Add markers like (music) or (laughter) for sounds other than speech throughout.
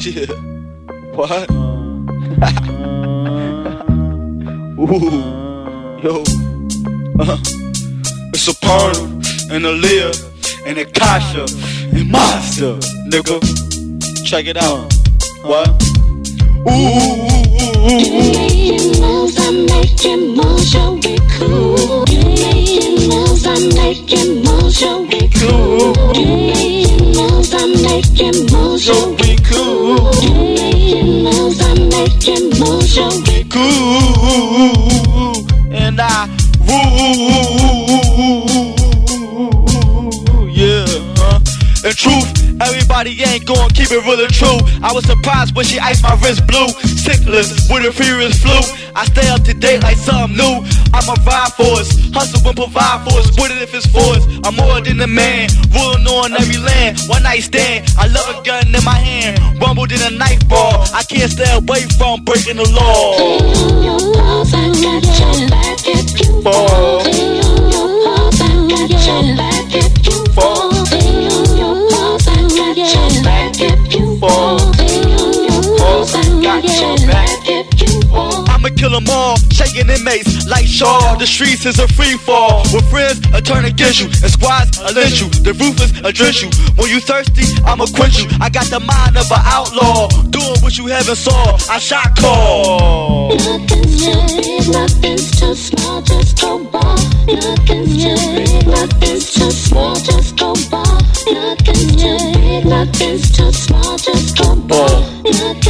Yeah. (laughs) What? (laughs) Ooh. Yo. Uh. It's Supernal and Aaliyah and a Kasha and Monster, nigga. Check it out. What? Ooh, ooh, ooh, I'm making cool. I'm making keep it real true. I was surprised when she iced my wrist blue. Syphilis with a furious flu. I stay up to date like something new. I'ma ride for us, hustle and provide for us. What if it's for us? I'm more than a man, ruling on every land. One night stand, I love a gun in my hand. Rumbled in a night ball. I can't stay away from breaking the law. In kill 'em all, shaking inmates like Shaw. The streets is a free fall. With friends, I turn against you. And squads, I lynch you. The ruthless, I drench you. When you thirsty, I'ma quench you. I got the mind of an outlaw. Doing what you haven't saw. I shot call. Nothing's too big, nothing's too small, just go ball. Nothing's too big, nothing's too small, just go ball. Nothing's too big, nothing's too small, just go. Nothing's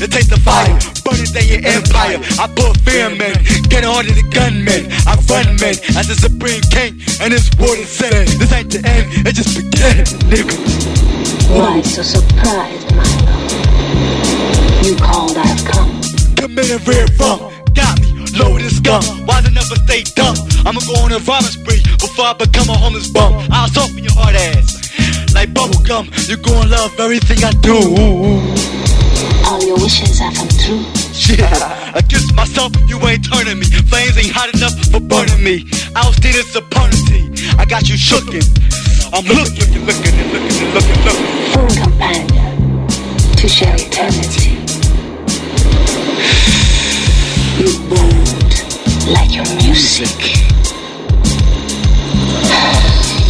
to taste the fire, burning down your empire. I put fear in men, get harder the gunmen. I run men as the supreme king, and this war is set. This ain't the end, it just began, nigga. Why so surprised, my love? You called, I've come. Committed rear funk, got me loaded as scum. Why they never stay dumb? I'ma go on a robbing spree before I become a homeless bum. I'll soften your hard ass like bubble gum. You're gonna love everything I do. All your wishes have come true. Yeah, against myself, you ain't turning me. Flames ain't hot enough for burning me. Outstanding supernity. I got you shookin'. I'm looking, looking, looking, looking, looking. Boon companion to share eternity. You boomed like your music.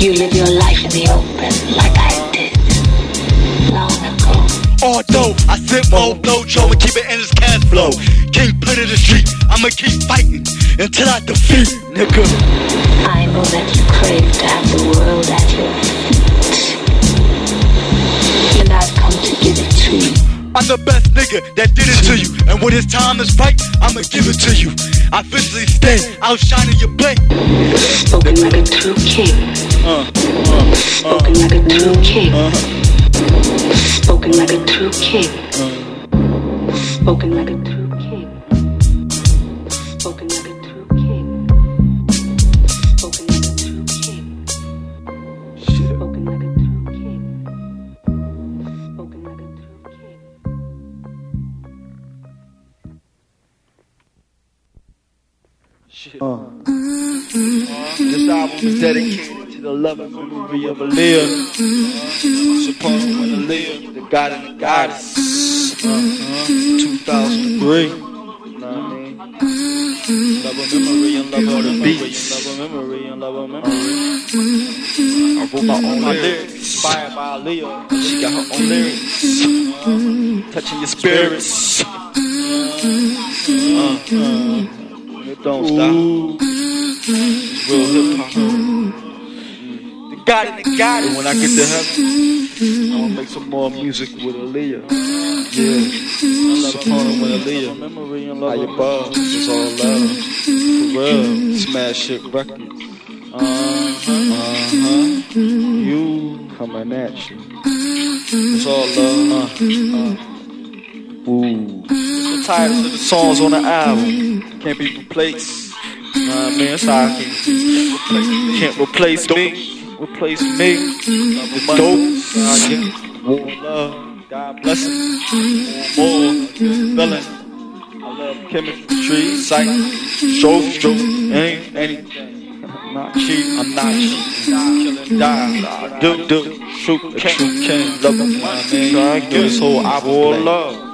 You live your life in the open like I did ago. Although I sip more blow, Joe, and keep it in his cash flow. King put it in the street, I'ma keep fighting until I defeat, nigga. I know that you crave to have the world at your feet. And I've come to give it to you. I'm the best nigga that did it to you. And when his time is right, I'ma give it to you. I physically stand, outshining your blade. Spoken like a true king. Uh, uh, uh. Spoken like a true king. Uh-huh. Spoken like a true king. Spoken like a true king. Spoken like a true king. Spoken like a true king. Spoken like a true king. Spoken like a true king. Shit. Uh. This album is dedicated to the love and memory of Aaliyah. Supposed to win Aaliyah, the god and the goddess. Uh-huh. 2003. You know what I mean? Love memory and love of the beats. Love of memory and love memory. I wrote my own lyrics, inspired by Aaliyah. She got her own lyrics. Uh, touching your spirits. Uh-uh. It don't stop. It's real hip hop. The God and the God. And when I get to heaven, I'm gonna make some more music with Aaliyah. Yeah. I love Supporting with Aaliyah. Memory and love. High above. It's all love. For real. Smash hit records. Uh-huh. Uh-huh. You coming at you. It's all love. Uh, uh. Ooh. The titles of the songs on the album can't be replaced. Nah, man, that's how I can. Can't replace me. Replace me. It's dope. Uh, yeah. War, love. God bless him. More. Feeling. I love chemistry, sight, stroke, stroke, ain't anything. I'm not cheating. I'm not. Killing, die. I do, do. True, true, can't love. I mean, this whole album. Love.